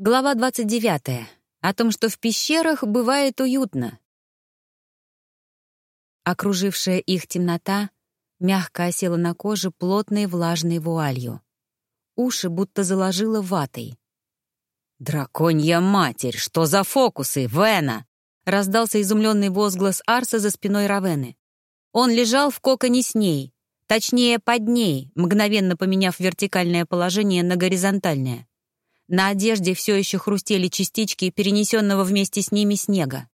Глава 29. О том, что в пещерах бывает уютно. Окружившая их темнота мягко осела на коже плотной влажной вуалью. Уши будто заложило ватой. «Драконья матерь! Что за фокусы, Вена?» — раздался изумленный возглас Арса за спиной Равены. Он лежал в коконе с ней, точнее, под ней, мгновенно поменяв вертикальное положение на горизонтальное. На одежде все еще хрустели частички перенесенного вместе с ними снега.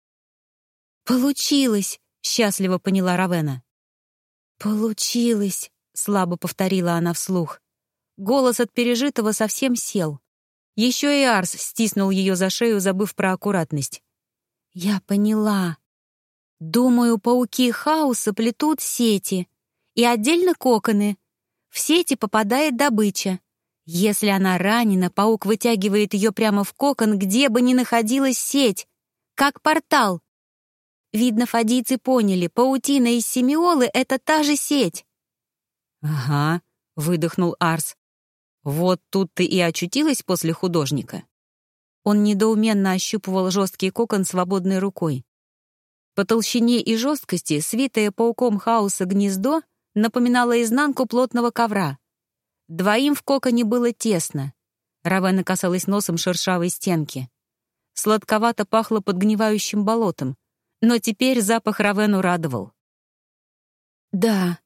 «Получилось!» — счастливо поняла Равена. «Получилось!» — слабо повторила она вслух. Голос от пережитого совсем сел. Еще и Арс стиснул ее за шею, забыв про аккуратность. «Я поняла. Думаю, пауки хаоса плетут сети. И отдельно коконы. В сети попадает добыча. Если она ранена, паук вытягивает ее прямо в кокон, где бы ни находилась сеть, как портал. Видно, фадийцы поняли, паутина из семиолы — это та же сеть. «Ага», — выдохнул Арс. «Вот тут ты и очутилась после художника». Он недоуменно ощупывал жесткий кокон свободной рукой. По толщине и жесткости свитое пауком хаоса гнездо напоминало изнанку плотного ковра. Двоим в коконе было тесно. Равена касалась носом шершавой стенки. Сладковато пахло подгнивающим болотом, но теперь запах Равену радовал. «Да,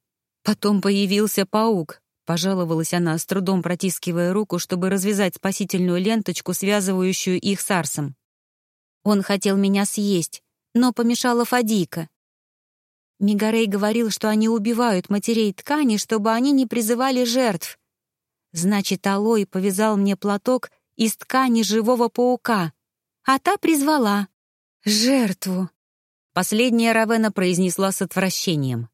потом появился паук», — пожаловалась она, с трудом протискивая руку, чтобы развязать спасительную ленточку, связывающую их с Арсом. «Он хотел меня съесть, но помешала Фадийка. Мигарей говорил, что они убивают матерей ткани, чтобы они не призывали жертв. Значит, Алой повязал мне платок из ткани живого паука, а та призвала. Жертву. Последняя Равена произнесла с отвращением.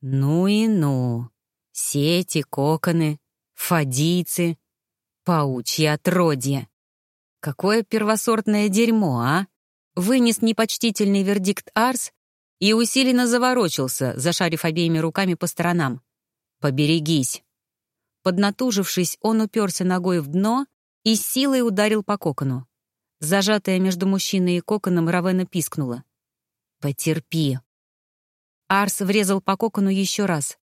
«Ну и ну. Сети, коконы, фадийцы, паучьи отродья. Какое первосортное дерьмо, а?» Вынес непочтительный вердикт Арс и усиленно заворочился, зашарив обеими руками по сторонам. «Поберегись!» Поднатужившись, он уперся ногой в дно и силой ударил по кокону. Зажатая между мужчиной и коконом, Равена пискнула. «Потерпи». Арс врезал по кокону еще раз.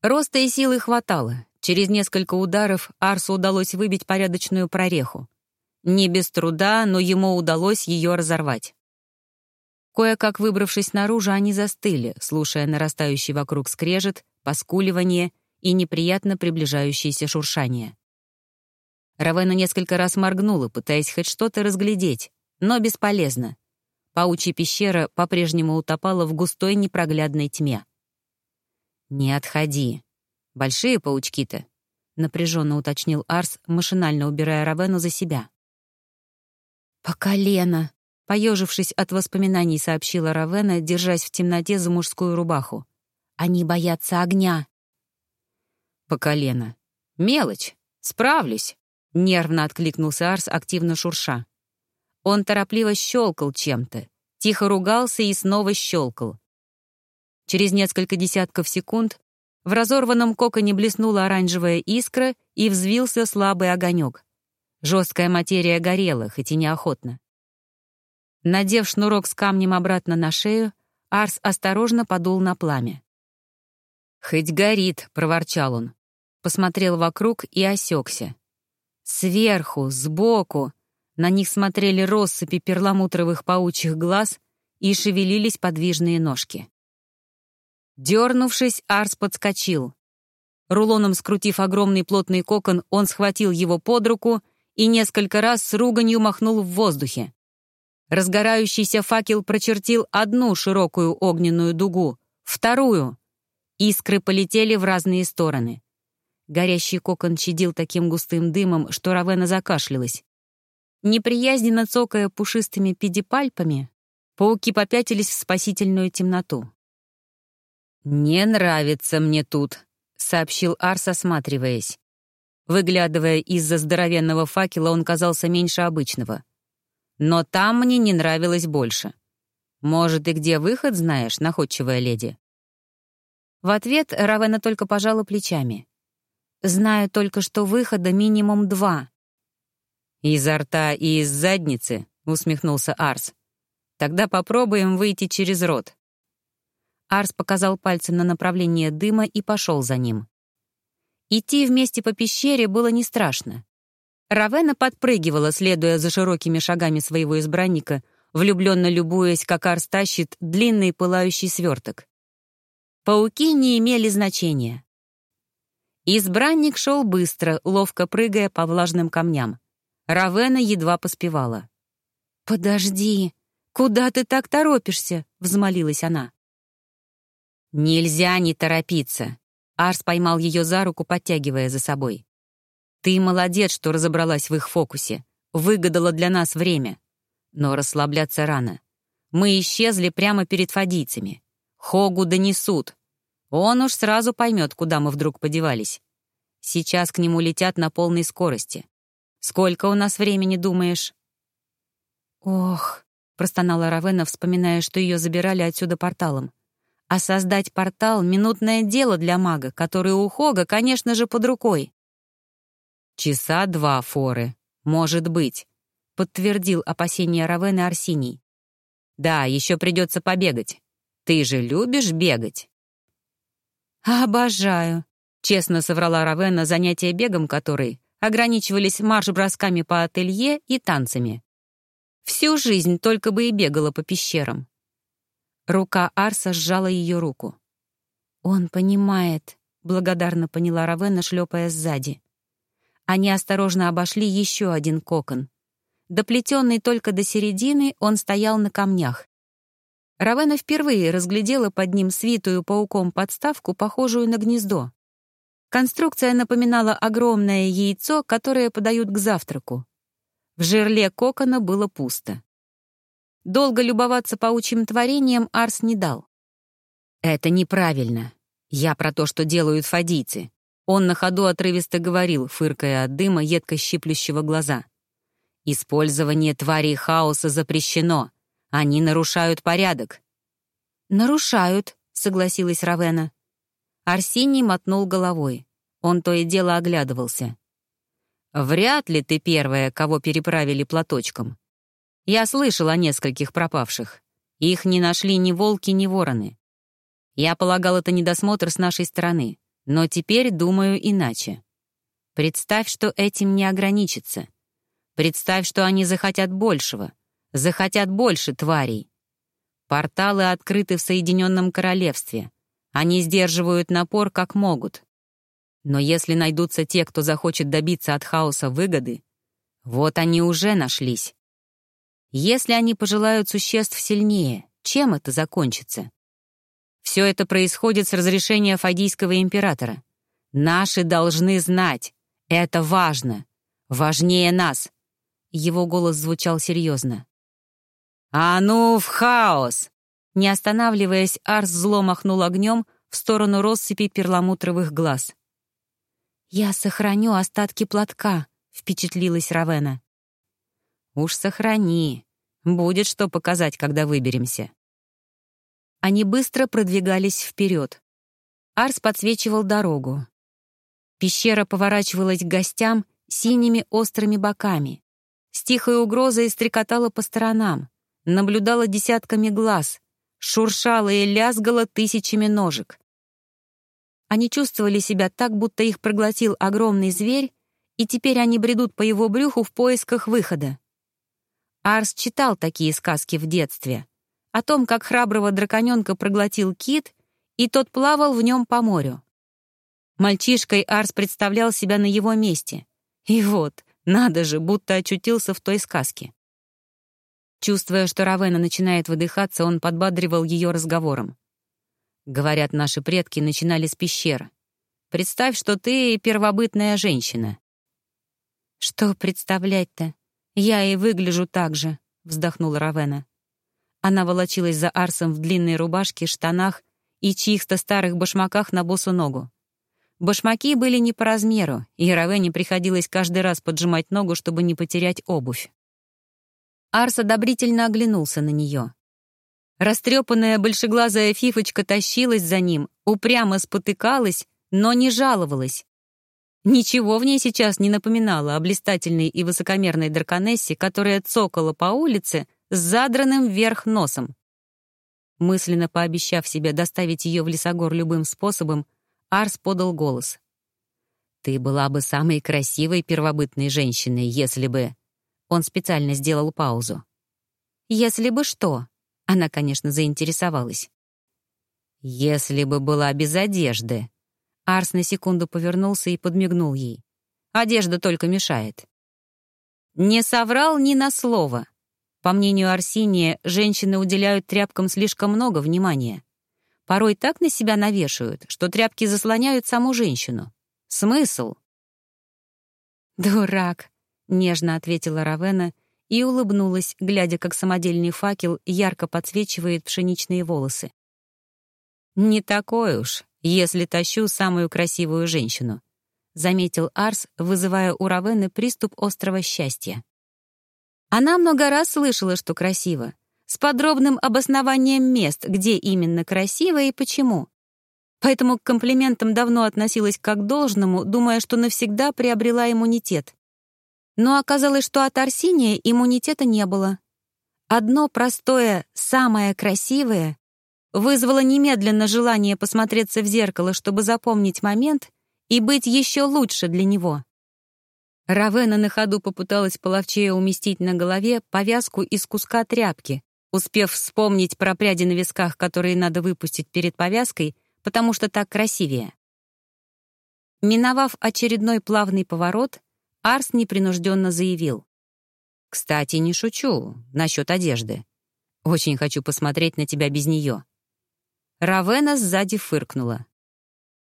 Роста и силы хватало. Через несколько ударов Арсу удалось выбить порядочную прореху. Не без труда, но ему удалось ее разорвать. Кое-как выбравшись наружу, они застыли, слушая нарастающий вокруг скрежет, поскуливание — и неприятно приближающееся шуршание. Равена несколько раз моргнула, пытаясь хоть что-то разглядеть, но бесполезно. Паучья пещера по-прежнему утопала в густой непроглядной тьме. «Не отходи. Большие паучки-то», — напряженно уточнил Арс, машинально убирая Равену за себя. «По колено», — поежившись от воспоминаний, сообщила Равена, держась в темноте за мужскую рубаху. «Они боятся огня» по колено. «Мелочь. Справлюсь», — нервно откликнулся Арс, активно шурша. Он торопливо щелкал чем-то, тихо ругался и снова щелкал. Через несколько десятков секунд в разорванном коконе блеснула оранжевая искра и взвился слабый огонек. Жесткая материя горела, хоть и неохотно. Надев шнурок с камнем обратно на шею, Арс осторожно подул на пламя. «Хоть горит», — проворчал он. Посмотрел вокруг и осекся. Сверху, сбоку, на них смотрели россыпи перламутровых паучьих глаз и шевелились подвижные ножки. Дернувшись, Арс подскочил. Рулоном скрутив огромный плотный кокон, он схватил его под руку и несколько раз с руганью махнул в воздухе. Разгорающийся факел прочертил одну широкую огненную дугу, вторую. Искры полетели в разные стороны. Горящий кокон чадил таким густым дымом, что Равена закашлялась. Неприязненно цокая пушистыми педипальпами, пауки попятились в спасительную темноту. «Не нравится мне тут», — сообщил Арс, осматриваясь. Выглядывая из-за здоровенного факела, он казался меньше обычного. «Но там мне не нравилось больше. Может, и где выход знаешь, находчивая леди?» В ответ Равена только пожала плечами. «Знаю только, что выхода минимум два». «Изо рта и из задницы?» — усмехнулся Арс. «Тогда попробуем выйти через рот». Арс показал пальцем на направление дыма и пошел за ним. Идти вместе по пещере было не страшно. Равена подпрыгивала, следуя за широкими шагами своего избранника, влюбленно любуясь, как Арс тащит длинный пылающий сверток. Пауки не имели значения. Избранник шел быстро, ловко прыгая по влажным камням. Равена едва поспевала. «Подожди, куда ты так торопишься?» — взмолилась она. «Нельзя не торопиться», — Арс поймал ее за руку, подтягивая за собой. «Ты молодец, что разобралась в их фокусе. Выгадала для нас время. Но расслабляться рано. Мы исчезли прямо перед фадийцами. Хогу донесут. Он уж сразу поймет, куда мы вдруг подевались. Сейчас к нему летят на полной скорости. Сколько у нас времени, думаешь?» «Ох», — простонала Равена, вспоминая, что ее забирали отсюда порталом. «А создать портал — минутное дело для мага, который у Хога, конечно же, под рукой». «Часа два форы. Может быть», — подтвердил опасения Равены Арсений. «Да, еще придется побегать. Ты же любишь бегать?» «Обожаю», — честно соврала Равена занятия бегом которой ограничивались марш-бросками по ателье и танцами. Всю жизнь только бы и бегала по пещерам. Рука Арса сжала ее руку. «Он понимает», — благодарно поняла Равена, шлепая сзади. Они осторожно обошли еще один кокон. Доплетенный только до середины, он стоял на камнях. Равена впервые разглядела под ним свитую пауком подставку, похожую на гнездо. Конструкция напоминала огромное яйцо, которое подают к завтраку. В жерле кокона было пусто. Долго любоваться паучьим творением Арс не дал. «Это неправильно. Я про то, что делают фадийцы». Он на ходу отрывисто говорил, фыркая от дыма, едко щиплющего глаза. «Использование тварей хаоса запрещено. Они нарушают порядок». «Нарушают», — согласилась Равена. Арсений мотнул головой. Он то и дело оглядывался. «Вряд ли ты первая, кого переправили платочком. Я слышал о нескольких пропавших. Их не нашли ни волки, ни вороны. Я полагал, это недосмотр с нашей стороны, но теперь думаю иначе. Представь, что этим не ограничится. Представь, что они захотят большего, захотят больше тварей. Порталы открыты в Соединенном Королевстве. Они сдерживают напор как могут. Но если найдутся те, кто захочет добиться от хаоса выгоды, вот они уже нашлись. Если они пожелают существ сильнее, чем это закончится? Все это происходит с разрешения Фадийского императора. Наши должны знать. Это важно. Важнее нас. Его голос звучал серьезно. «А ну, в хаос!» Не останавливаясь, Арс зло махнул огнем в сторону россыпи перламутровых глаз. «Я сохраню остатки платка», — впечатлилась Равена. «Уж сохрани. Будет что показать, когда выберемся». Они быстро продвигались вперед. Арс подсвечивал дорогу. Пещера поворачивалась к гостям синими острыми боками. С тихой угрозой стрекотала по сторонам, наблюдала десятками глаз, шуршала и лязгала тысячами ножек. Они чувствовали себя так, будто их проглотил огромный зверь, и теперь они бредут по его брюху в поисках выхода. Арс читал такие сказки в детстве. О том, как храброго драконёнка проглотил кит, и тот плавал в нем по морю. Мальчишкой Арс представлял себя на его месте. И вот, надо же, будто очутился в той сказке. Чувствуя, что Равена начинает выдыхаться, он подбадривал ее разговором. Говорят, наши предки начинали с пещер. Представь, что ты первобытная женщина. Что представлять-то? Я и выгляжу так же, вздохнула Равена. Она волочилась за Арсом в длинной рубашке, штанах и чьих-то старых башмаках на босу ногу. Башмаки были не по размеру, и Равене приходилось каждый раз поджимать ногу, чтобы не потерять обувь. Арс одобрительно оглянулся на нее. Растрепанная большеглазая фифочка тащилась за ним, упрямо спотыкалась, но не жаловалась. Ничего в ней сейчас не напоминало о блистательной и высокомерной драконессе, которая цокала по улице с задранным вверх носом. Мысленно пообещав себе доставить ее в лесогор любым способом, Арс подал голос. «Ты была бы самой красивой первобытной женщиной, если бы...» Он специально сделал паузу. «Если бы что?» Она, конечно, заинтересовалась. «Если бы была без одежды». Арс на секунду повернулся и подмигнул ей. «Одежда только мешает». Не соврал ни на слово. По мнению Арсиния, женщины уделяют тряпкам слишком много внимания. Порой так на себя навешивают, что тряпки заслоняют саму женщину. Смысл? «Дурак», — нежно ответила Равена и улыбнулась, глядя, как самодельный факел ярко подсвечивает пшеничные волосы. «Не такой уж, если тащу самую красивую женщину», — заметил Арс, вызывая у Равены приступ острого счастья. Она много раз слышала, что красиво, с подробным обоснованием мест, где именно красиво и почему. Поэтому к комплиментам давно относилась как должному, думая, что навсегда приобрела иммунитет. Но оказалось, что от Арсения иммунитета не было. Одно простое «самое красивое» вызвало немедленно желание посмотреться в зеркало, чтобы запомнить момент и быть еще лучше для него. Равена на ходу попыталась половчее уместить на голове повязку из куска тряпки, успев вспомнить про пряди на висках, которые надо выпустить перед повязкой, потому что так красивее. Миновав очередной плавный поворот, Арс непринужденно заявил. «Кстати, не шучу насчет одежды. Очень хочу посмотреть на тебя без нее». Равена сзади фыркнула.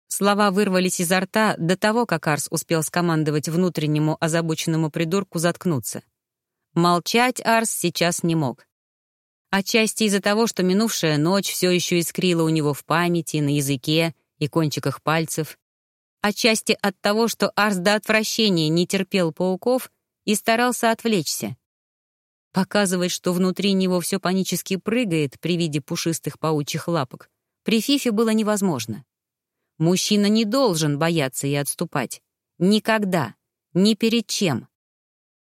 Слова вырвались изо рта до того, как Арс успел скомандовать внутреннему озабоченному придурку заткнуться. Молчать Арс сейчас не мог. Отчасти из-за того, что минувшая ночь все еще искрила у него в памяти, на языке и кончиках пальцев. Отчасти от того, что Арс до отвращения не терпел пауков и старался отвлечься. Показывать, что внутри него все панически прыгает при виде пушистых паучьих лапок, при Фифе было невозможно. Мужчина не должен бояться и отступать. Никогда. Ни перед чем.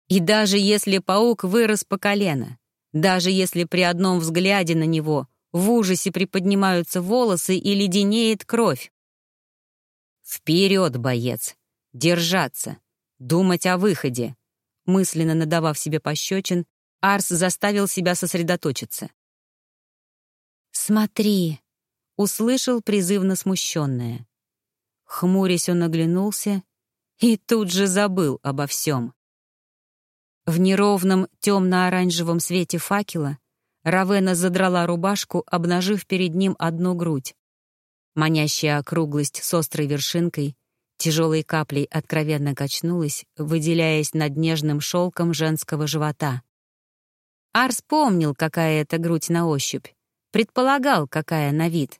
И даже если паук вырос по колено, даже если при одном взгляде на него в ужасе приподнимаются волосы и леденеет кровь. Вперед, боец! Держаться! Думать о выходе! Мысленно надавав себе пощечин, Арс заставил себя сосредоточиться. «Смотри!» услышал призывно смущенное. Хмурясь, он оглянулся и тут же забыл обо всем. В неровном темно-оранжевом свете факела Равена задрала рубашку, обнажив перед ним одну грудь. Манящая округлость с острой вершинкой тяжелой каплей откровенно качнулась, выделяясь над нежным шелком женского живота. Арс помнил, какая это грудь на ощупь, предполагал, какая на вид.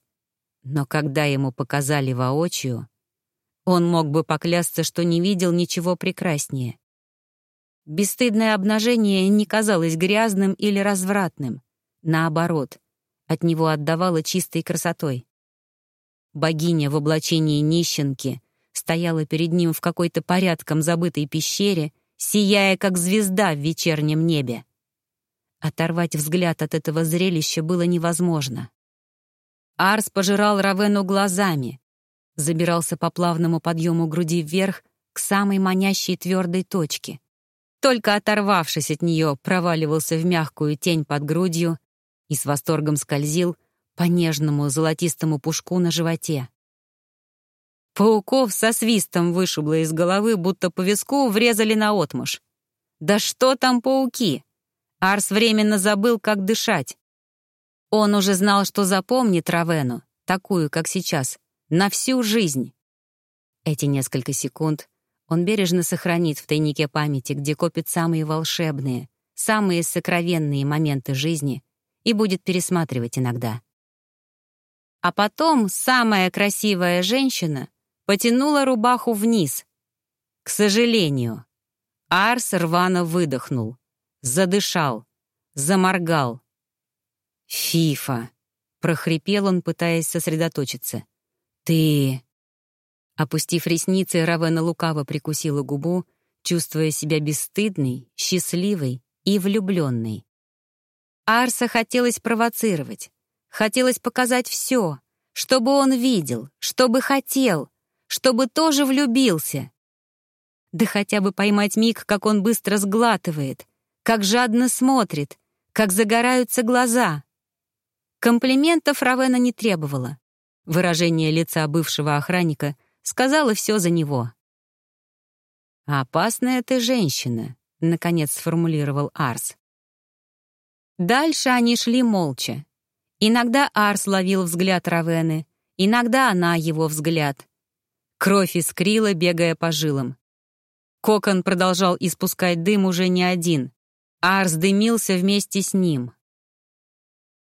Но когда ему показали воочию, он мог бы поклясться, что не видел ничего прекраснее. Бесстыдное обнажение не казалось грязным или развратным. Наоборот, от него отдавало чистой красотой. Богиня в облачении нищенки стояла перед ним в какой-то порядком забытой пещере, сияя как звезда в вечернем небе. Оторвать взгляд от этого зрелища было невозможно. Арс пожирал Равену глазами, забирался по плавному подъему груди вверх к самой манящей твердой точке. Только оторвавшись от нее, проваливался в мягкую тень под грудью и с восторгом скользил по нежному золотистому пушку на животе. Пауков со свистом вышибло из головы, будто по виску врезали на отмышь. Да что там пауки? Арс временно забыл, как дышать. Он уже знал, что запомнит Равену, такую, как сейчас, на всю жизнь. Эти несколько секунд он бережно сохранит в тайнике памяти, где копит самые волшебные, самые сокровенные моменты жизни и будет пересматривать иногда. А потом самая красивая женщина потянула рубаху вниз. К сожалению, Арс рвано выдохнул, задышал, заморгал, «Фифа!» — прохрипел он, пытаясь сосредоточиться. «Ты...» Опустив ресницы, Равена лукаво прикусила губу, чувствуя себя бесстыдной, счастливой и влюбленной. Арса хотелось провоцировать, хотелось показать все, чтобы он видел, чтобы хотел, чтобы тоже влюбился. Да хотя бы поймать миг, как он быстро сглатывает, как жадно смотрит, как загораются глаза. Комплиментов Равена не требовала. Выражение лица бывшего охранника сказала все за него. «Опасная ты женщина», — наконец сформулировал Арс. Дальше они шли молча. Иногда Арс ловил взгляд Равены, иногда она его взгляд. Кровь искрила, бегая по жилам. Кокон продолжал испускать дым уже не один. Арс дымился вместе с ним.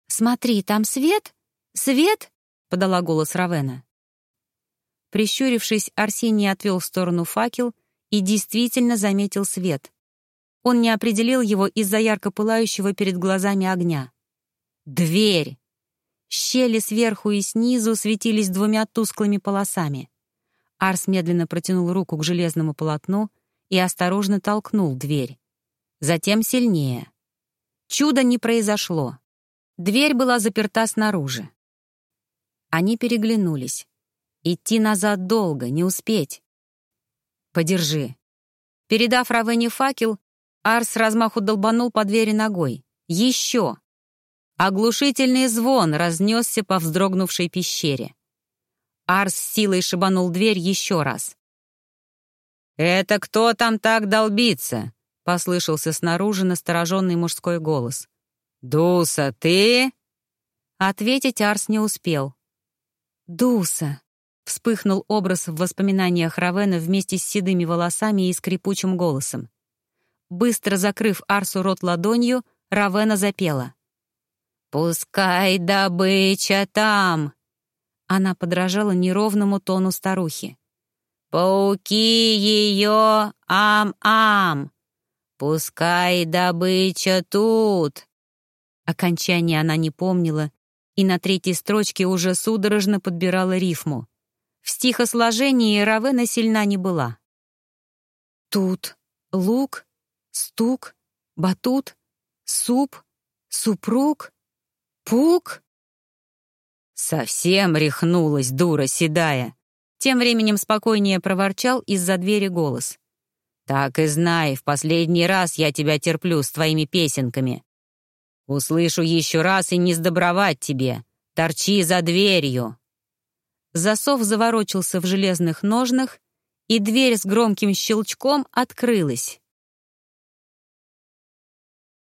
«Смотри, там свет? Свет?» — подала голос Равена. Прищурившись, Арсений отвел в сторону факел и действительно заметил свет. Он не определил его из-за ярко пылающего перед глазами огня. Дверь! Щели сверху и снизу светились двумя тусклыми полосами. Арс медленно протянул руку к железному полотну и осторожно толкнул дверь. Затем сильнее. Чудо не произошло. Дверь была заперта снаружи. Они переглянулись. Идти назад долго, не успеть. «Подержи». Передав Равене факел, Арс размаху долбанул по двери ногой. «Еще!» Оглушительный звон разнесся по вздрогнувшей пещере. Арс силой шибанул дверь еще раз. «Это кто там так долбится?» — послышался снаружи настороженный мужской голос. «Дуса, ты?» Ответить Арс не успел. «Дуса!» — вспыхнул образ в воспоминаниях Равена вместе с седыми волосами и скрипучим голосом. Быстро закрыв Арсу рот ладонью, Равена запела. «Пускай добыча там!» Она подражала неровному тону старухи. «Пауки ее ам-ам! Пускай добыча тут!» Окончание она не помнила и на третьей строчке уже судорожно подбирала рифму. В стихосложении Равена сильна не была. Тут лук, стук, батут, суп, супруг, пук. Совсем рехнулась дура седая. Тем временем спокойнее проворчал из-за двери голос. «Так и знай, в последний раз я тебя терплю с твоими песенками. Услышу еще раз и не сдобровать тебе. Торчи за дверью!» Засов заворочился в железных ножнах, и дверь с громким щелчком открылась.